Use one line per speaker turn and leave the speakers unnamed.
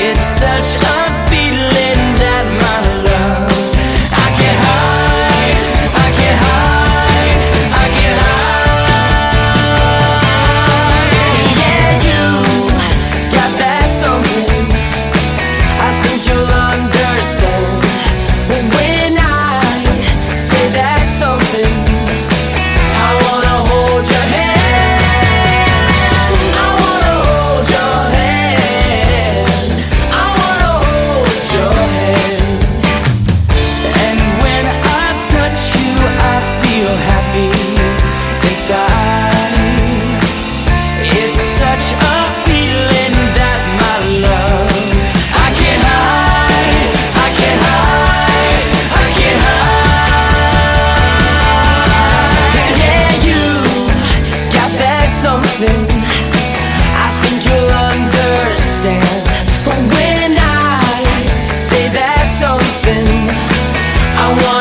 It's such a I want.